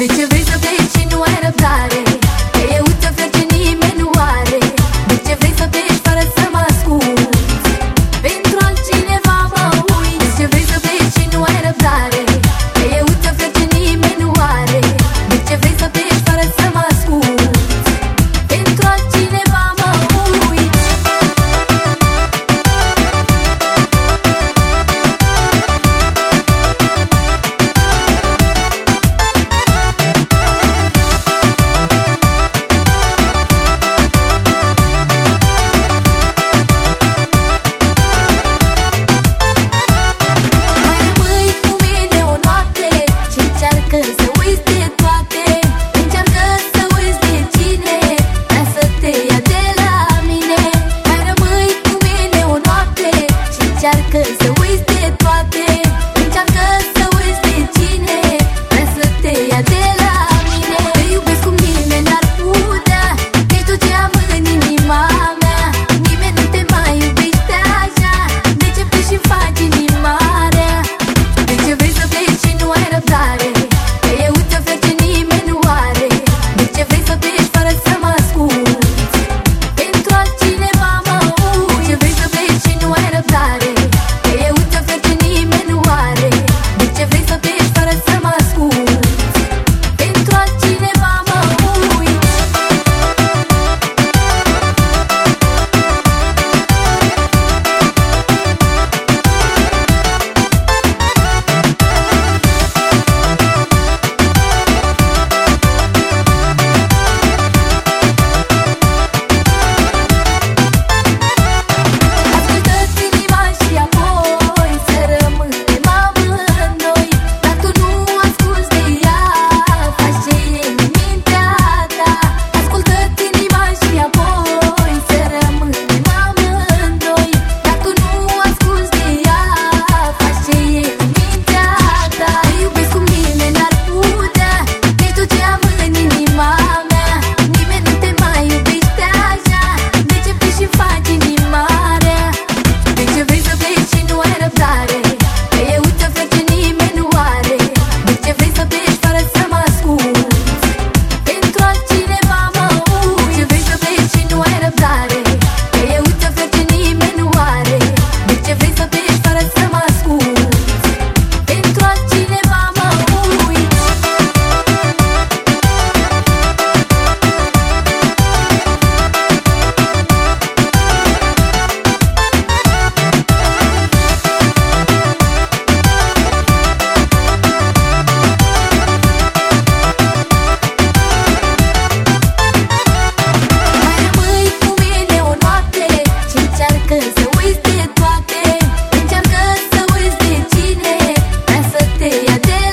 De vê vrei să